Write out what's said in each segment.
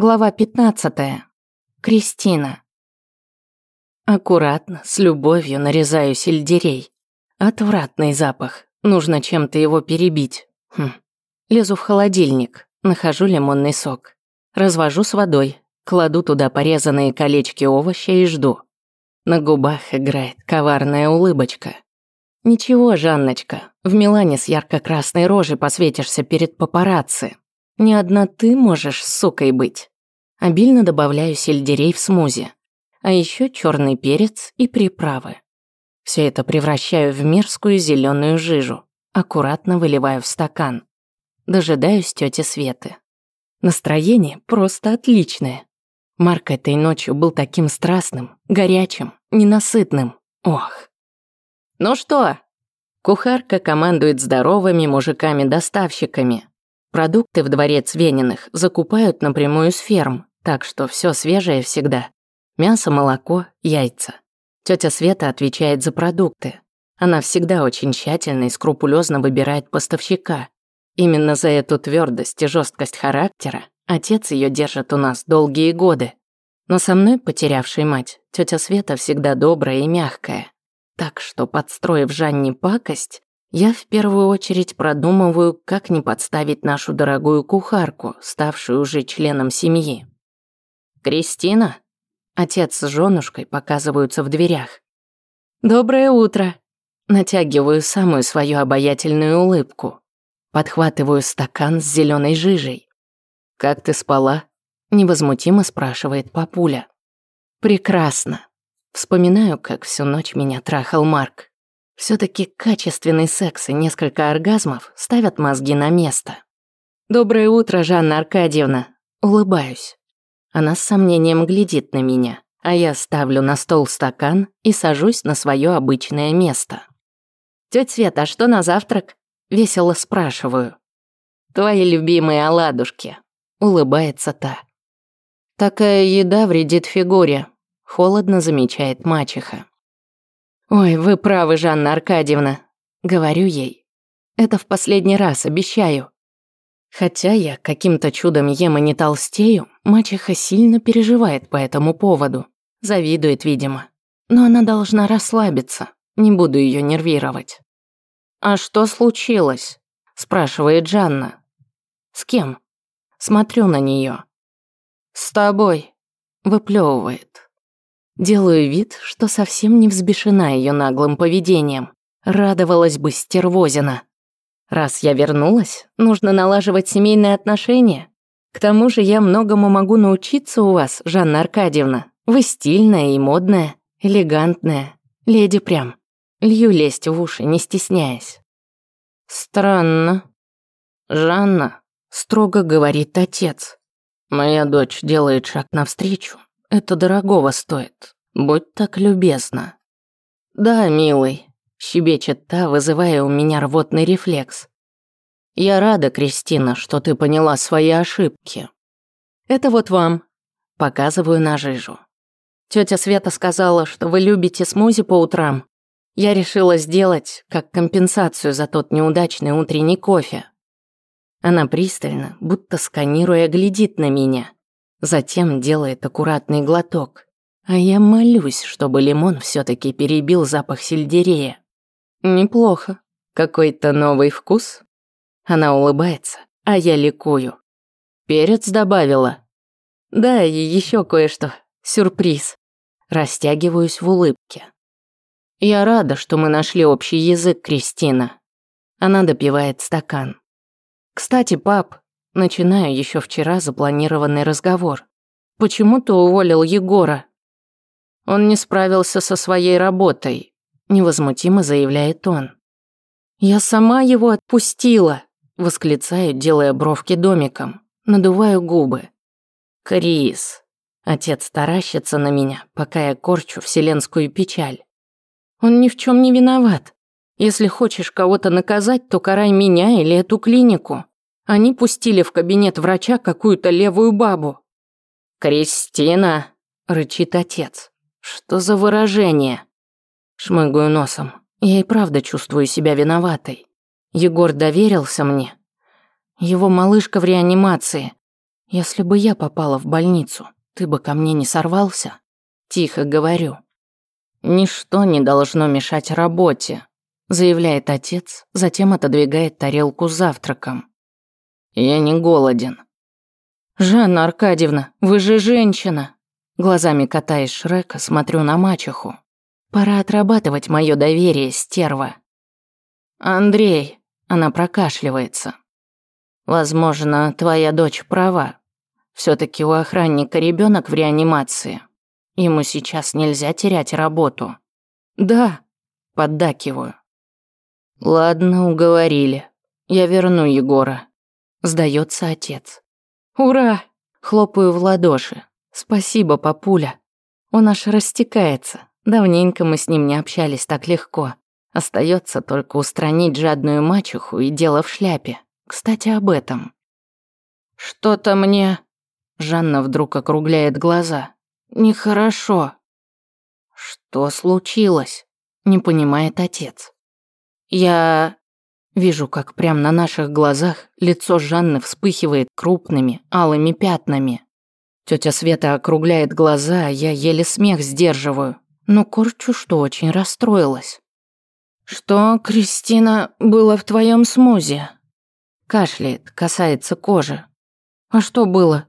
Глава 15. Кристина. Аккуратно, с любовью нарезаю сельдерей. Отвратный запах. Нужно чем-то его перебить. Хм. Лезу в холодильник, нахожу лимонный сок. Развожу с водой, кладу туда порезанные колечки овоща и жду. На губах играет коварная улыбочка. Ничего, Жанночка, в Милане с ярко-красной рожей посветишься перед папарацци. Не одна ты можешь сукой быть. Обильно добавляю сельдерей в смузи. А еще черный перец и приправы. Все это превращаю в мерзкую зеленую жижу. Аккуратно выливаю в стакан. Дожидаюсь тети Светы. Настроение просто отличное. Марк этой ночью был таким страстным, горячим, ненасытным. Ох. Ну что? Кухарка командует здоровыми мужиками-доставщиками, Продукты в дворец Вениных закупают напрямую с ферм, так что все свежее всегда. Мясо, молоко, яйца. Тетя Света отвечает за продукты. Она всегда очень тщательно и скрупулезно выбирает поставщика. Именно за эту твердость и жесткость характера отец ее держит у нас долгие годы. Но со мной, потерявшей мать, тетя Света всегда добрая и мягкая. Так что, подстроив Жанне пакость, я в первую очередь продумываю, как не подставить нашу дорогую кухарку, ставшую уже членом семьи. «Кристина?» Отец с женушкой показываются в дверях. «Доброе утро!» Натягиваю самую свою обаятельную улыбку. Подхватываю стакан с зеленой жижей. «Как ты спала?» Невозмутимо спрашивает папуля. «Прекрасно!» Вспоминаю, как всю ночь меня трахал Марк все таки качественный секс и несколько оргазмов ставят мозги на место. «Доброе утро, Жанна Аркадьевна!» Улыбаюсь. Она с сомнением глядит на меня, а я ставлю на стол стакан и сажусь на свое обычное место. «Тётя Света, а что на завтрак?» Весело спрашиваю. «Твои любимые оладушки», — улыбается та. «Такая еда вредит фигуре», — холодно замечает мачеха. «Ой, вы правы, Жанна Аркадьевна», — говорю ей. «Это в последний раз, обещаю». Хотя я каким-то чудом ем и не толстею, мачеха сильно переживает по этому поводу. Завидует, видимо. Но она должна расслабиться, не буду ее нервировать. «А что случилось?» – спрашивает Жанна. «С кем?» Смотрю на нее. «С тобой», – выплевывает. Делаю вид, что совсем не взбешена ее наглым поведением. Радовалась бы стервозина. Раз я вернулась, нужно налаживать семейные отношения. К тому же я многому могу научиться у вас, Жанна Аркадьевна. Вы стильная и модная, элегантная, леди прям. Лью лезть в уши, не стесняясь. Странно. Жанна, строго говорит отец. Моя дочь делает шаг навстречу, это дорогого стоит. Будь так любезна. Да, милый, щебечет та, вызывая у меня рвотный рефлекс. Я рада, Кристина, что ты поняла свои ошибки. Это вот вам. Показываю на жижу. Тетя Света сказала, что вы любите смузи по утрам. Я решила сделать как компенсацию за тот неудачный утренний кофе. Она пристально, будто сканируя, глядит на меня. Затем делает аккуратный глоток. А я молюсь, чтобы лимон все таки перебил запах сельдерея. Неплохо. Какой-то новый вкус? Она улыбается, а я ликую. Перец добавила. Да, и еще кое-что. Сюрприз. Растягиваюсь в улыбке. Я рада, что мы нашли общий язык, Кристина. Она допивает стакан. Кстати, пап, Начинаю еще вчера запланированный разговор. «Почему ты уволил Егора?» «Он не справился со своей работой», – невозмутимо заявляет он. «Я сама его отпустила», – восклицаю, делая бровки домиком. Надуваю губы. «Крис». Отец таращится на меня, пока я корчу вселенскую печаль. Он ни в чем не виноват. Если хочешь кого-то наказать, то карай меня или эту клинику. Они пустили в кабинет врача какую-то левую бабу. «Кристина!» – рычит отец. «Что за выражение?» Шмыгаю носом. Я и правда чувствую себя виноватой. Егор доверился мне. Его малышка в реанимации. Если бы я попала в больницу, ты бы ко мне не сорвался? Тихо говорю. Ничто не должно мешать работе, заявляет отец, затем отодвигает тарелку с завтраком. Я не голоден. Жанна Аркадьевна, вы же женщина. Глазами катаясь Шрека, смотрю на мачеху. Пора отрабатывать мое доверие, стерва. Андрей, она прокашливается. Возможно, твоя дочь права. все таки у охранника ребенок в реанимации. Ему сейчас нельзя терять работу. Да, поддакиваю. Ладно, уговорили. Я верну Егора. Сдается отец. Ура! Хлопаю в ладоши. Спасибо, папуля. Он аж растекается. Давненько мы с ним не общались так легко. Остается только устранить жадную мачеху и дело в шляпе. Кстати, об этом. Что-то мне... Жанна вдруг округляет глаза. Нехорошо. Что случилось? Не понимает отец. Я вижу, как прямо на наших глазах лицо Жанны вспыхивает крупными алыми пятнами. Тетя Света округляет глаза, а я еле смех сдерживаю, но корчу, что очень расстроилась. «Что, Кристина, было в твоем смузи?» Кашляет, касается кожи. «А что было?»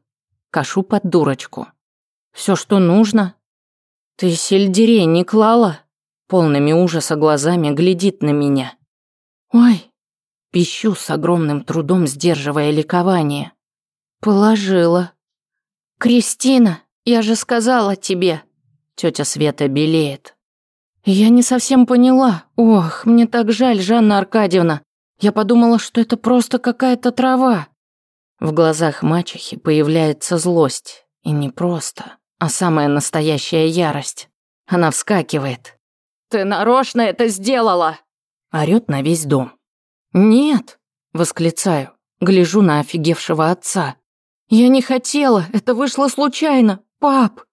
Кашу под дурочку. Все, что нужно?» «Ты сельдерей не клала?» Полными ужаса глазами глядит на меня. «Ой!» Пищу с огромным трудом, сдерживая ликование. «Положила». «Кристина, я же сказала тебе!» Тетя Света белеет. «Я не совсем поняла. Ох, мне так жаль, Жанна Аркадьевна. Я подумала, что это просто какая-то трава». В глазах мачехи появляется злость. И не просто, а самая настоящая ярость. Она вскакивает. «Ты нарочно это сделала!» Орёт на весь дом. «Нет!» – восклицаю. Гляжу на офигевшего отца. «Я не хотела, это вышло случайно, пап!»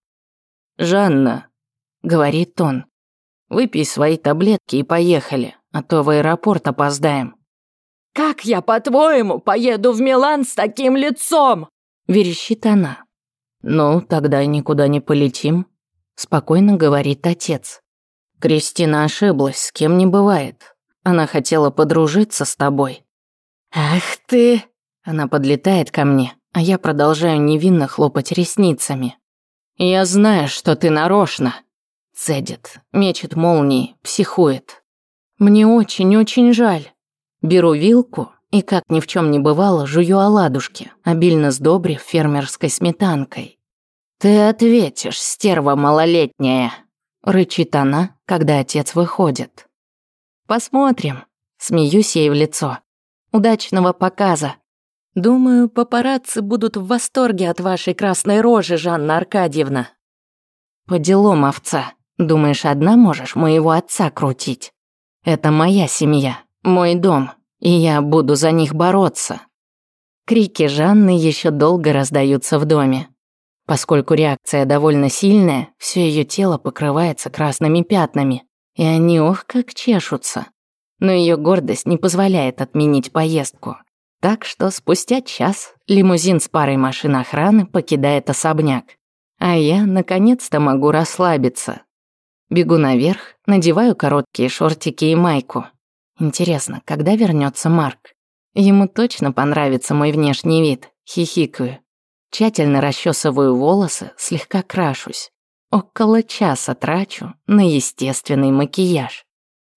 «Жанна», – говорит он, – «выпей свои таблетки и поехали, а то в аэропорт опоздаем». «Как я, по-твоему, поеду в Милан с таким лицом?» – верещит она. «Ну, тогда никуда не полетим», – спокойно говорит отец. Кристина ошиблась, с кем не бывает. Она хотела подружиться с тобой. Ах ты! Она подлетает ко мне, а я продолжаю невинно хлопать ресницами. Я знаю, что ты нарочно. Цедит, мечет молнии, психует. Мне очень-очень жаль. Беру вилку и, как ни в чем не бывало, жую оладушки, обильно сдобрив фермерской сметанкой. «Ты ответишь, стерва малолетняя!» Рычит она, когда отец выходит. Посмотрим. Смеюсь ей в лицо. Удачного показа. Думаю, папарацци будут в восторге от вашей красной рожи, Жанна Аркадьевна. По делам овца. Думаешь, одна можешь моего отца крутить? Это моя семья, мой дом, и я буду за них бороться. Крики Жанны еще долго раздаются в доме. Поскольку реакция довольно сильная, все ее тело покрывается красными пятнами, и они ох как чешутся. Но ее гордость не позволяет отменить поездку. Так что спустя час лимузин с парой машин охраны покидает особняк. А я наконец-то могу расслабиться. Бегу наверх, надеваю короткие шортики и майку. Интересно, когда вернется Марк? Ему точно понравится мой внешний вид, хихикаю. Тщательно расчесываю волосы, слегка крашусь. Около часа трачу на естественный макияж.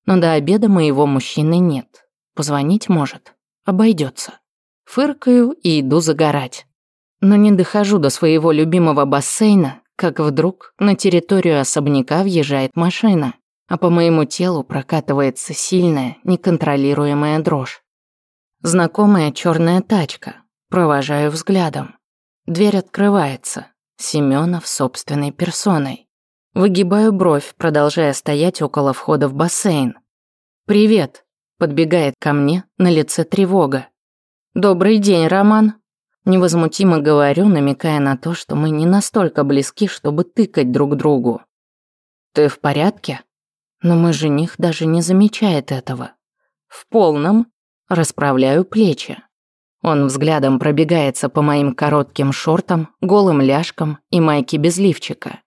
Но до обеда моего мужчины нет. Позвонить может. Обойдется. Фыркаю и иду загорать. Но не дохожу до своего любимого бассейна, как вдруг на территорию особняка въезжает машина, а по моему телу прокатывается сильная, неконтролируемая дрожь. Знакомая черная тачка. Провожаю взглядом. Дверь открывается. Семенов собственной персоной. Выгибаю бровь, продолжая стоять около входа в бассейн. «Привет», – подбегает ко мне, на лице тревога. «Добрый день, Роман». Невозмутимо говорю, намекая на то, что мы не настолько близки, чтобы тыкать друг другу. «Ты в порядке?» Но мой жених даже не замечает этого. «В полном». Расправляю плечи. Он взглядом пробегается по моим коротким шортам, голым ляжкам и майке без лифчика.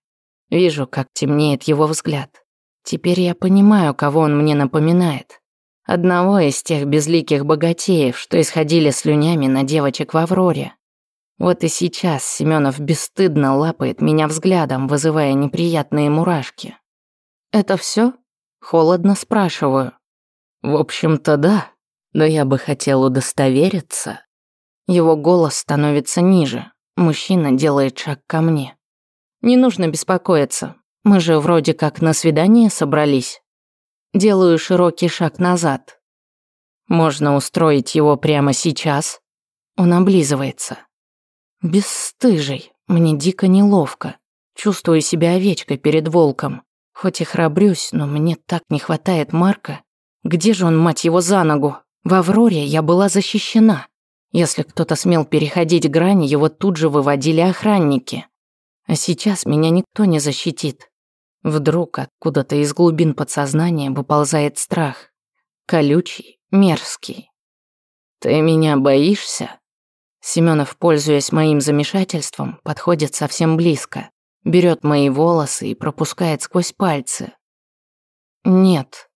Вижу, как темнеет его взгляд. Теперь я понимаю, кого он мне напоминает. Одного из тех безликих богатеев, что исходили слюнями на девочек в Авроре. Вот и сейчас Семенов бесстыдно лапает меня взглядом, вызывая неприятные мурашки. «Это все? Холодно спрашиваю. «В общем-то, да, но я бы хотел удостовериться». Его голос становится ниже. Мужчина делает шаг ко мне. «Не нужно беспокоиться. Мы же вроде как на свидание собрались». Делаю широкий шаг назад. Можно устроить его прямо сейчас. Он облизывается. Бесстыжий, мне дико неловко. Чувствую себя овечкой перед волком. Хоть и храбрюсь, но мне так не хватает Марка. Где же он, мать его, за ногу? В Авроре я была защищена. Если кто-то смел переходить грани, его тут же выводили охранники. А сейчас меня никто не защитит. Вдруг откуда-то из глубин подсознания выползает страх. Колючий, мерзкий. «Ты меня боишься?» Семенов, пользуясь моим замешательством, подходит совсем близко, берет мои волосы и пропускает сквозь пальцы. «Нет».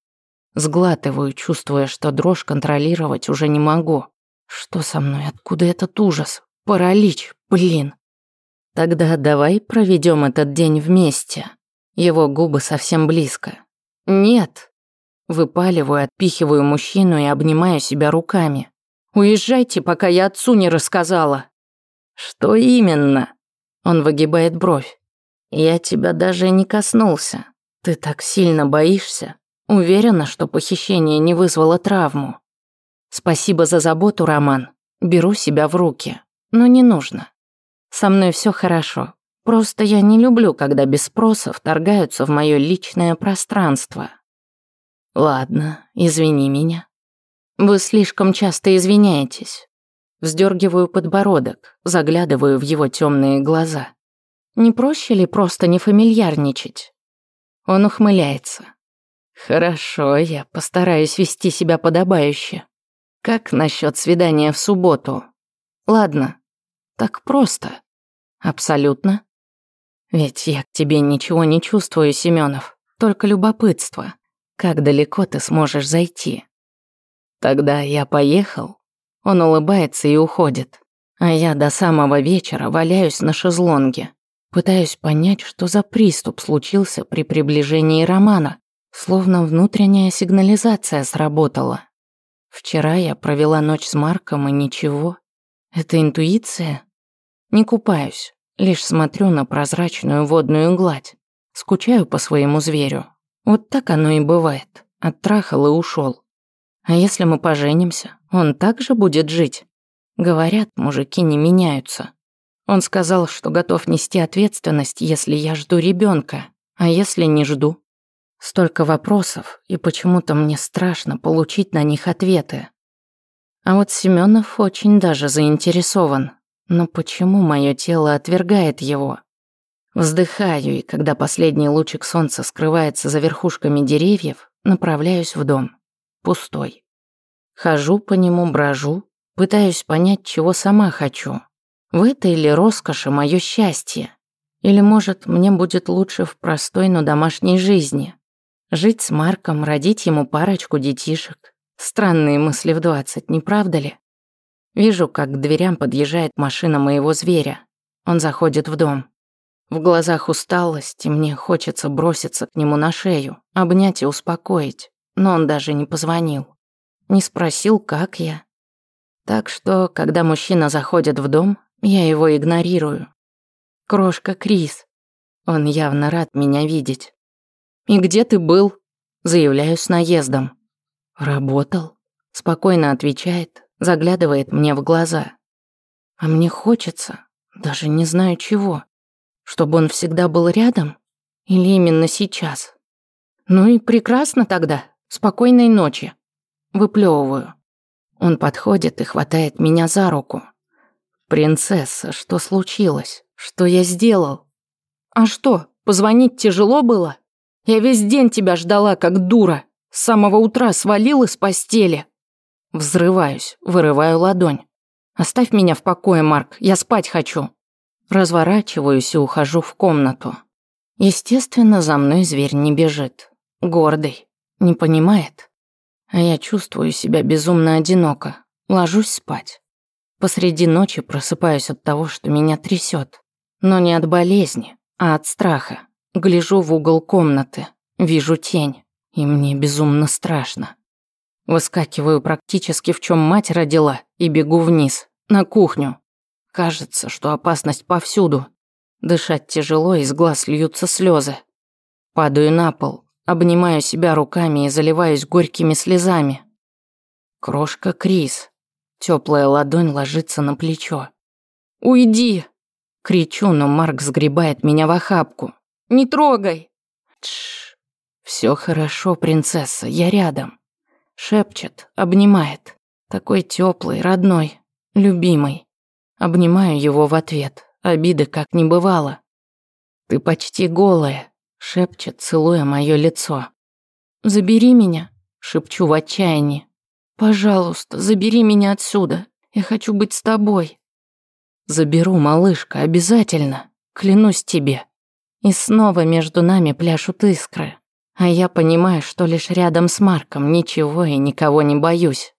Сглатываю, чувствуя, что дрожь контролировать уже не могу. Что со мной? Откуда этот ужас? Паралич, блин. Тогда давай проведем этот день вместе. Его губы совсем близко. Нет. Выпаливаю, отпихиваю мужчину и обнимаю себя руками. Уезжайте, пока я отцу не рассказала. Что именно? Он выгибает бровь. Я тебя даже не коснулся. Ты так сильно боишься. Уверена, что похищение не вызвало травму. Спасибо за заботу, Роман. Беру себя в руки. Но не нужно. Со мной все хорошо. Просто я не люблю, когда без спроса вторгаются в мое личное пространство. Ладно, извини меня. Вы слишком часто извиняетесь. Вздергиваю подбородок, заглядываю в его темные глаза. Не проще ли просто не фамильярничать? Он ухмыляется. Хорошо, я постараюсь вести себя подобающе. Как насчет свидания в субботу? Ладно, так просто. Абсолютно. Ведь я к тебе ничего не чувствую, Семенов, только любопытство. Как далеко ты сможешь зайти? Тогда я поехал. Он улыбается и уходит. А я до самого вечера валяюсь на шезлонге. Пытаюсь понять, что за приступ случился при приближении Романа. Словно внутренняя сигнализация сработала. Вчера я провела ночь с Марком и ничего. Это интуиция? Не купаюсь. Лишь смотрю на прозрачную водную гладь. Скучаю по своему зверю. Вот так оно и бывает. Оттрахал и ушел. А если мы поженимся, он также будет жить? Говорят, мужики не меняются. Он сказал, что готов нести ответственность, если я жду ребенка, а если не жду. Столько вопросов, и почему-то мне страшно получить на них ответы. А вот Семенов очень даже заинтересован. Но почему мое тело отвергает его? Вздыхаю, и когда последний лучик солнца скрывается за верхушками деревьев, направляюсь в дом. Пустой. Хожу по нему, брожу, пытаюсь понять, чего сама хочу. В этой ли роскоши мое счастье? Или, может, мне будет лучше в простой, но домашней жизни? Жить с Марком, родить ему парочку детишек. Странные мысли в двадцать, не правда ли? Вижу, как к дверям подъезжает машина моего зверя. Он заходит в дом. В глазах усталость, и мне хочется броситься к нему на шею, обнять и успокоить. Но он даже не позвонил. Не спросил, как я. Так что, когда мужчина заходит в дом, я его игнорирую. Крошка Крис. Он явно рад меня видеть. «И где ты был?» Заявляю с наездом. «Работал», — спокойно отвечает, заглядывает мне в глаза. А мне хочется, даже не знаю чего, чтобы он всегда был рядом или именно сейчас. Ну и прекрасно тогда, спокойной ночи. Выплевываю. Он подходит и хватает меня за руку. «Принцесса, что случилось? Что я сделал?» «А что, позвонить тяжело было? Я весь день тебя ждала, как дура. С самого утра свалил из постели». Взрываюсь, вырываю ладонь. Оставь меня в покое, Марк, я спать хочу. Разворачиваюсь и ухожу в комнату. Естественно, за мной зверь не бежит. Гордый, не понимает. А я чувствую себя безумно одиноко. Ложусь спать. Посреди ночи просыпаюсь от того, что меня трясет. Но не от болезни, а от страха. Гляжу в угол комнаты, вижу тень, и мне безумно страшно. Выскакиваю практически в чем мать родила и бегу вниз, на кухню. Кажется, что опасность повсюду. Дышать тяжело, из глаз льются слезы. Падаю на пол, обнимаю себя руками и заливаюсь горькими слезами. Крошка Крис. Теплая ладонь ложится на плечо. «Уйди!» Кричу, но Марк сгребает меня в охапку. «Не трогай!» Тш. Все хорошо, принцесса, я рядом. Шепчет, обнимает. Такой теплый, родной, любимый. Обнимаю его в ответ, обиды как не бывало. «Ты почти голая», — шепчет, целуя мое лицо. «Забери меня», — шепчу в отчаянии. «Пожалуйста, забери меня отсюда. Я хочу быть с тобой». «Заберу, малышка, обязательно. Клянусь тебе». И снова между нами пляшут искры. А я понимаю, что лишь рядом с Марком ничего и никого не боюсь.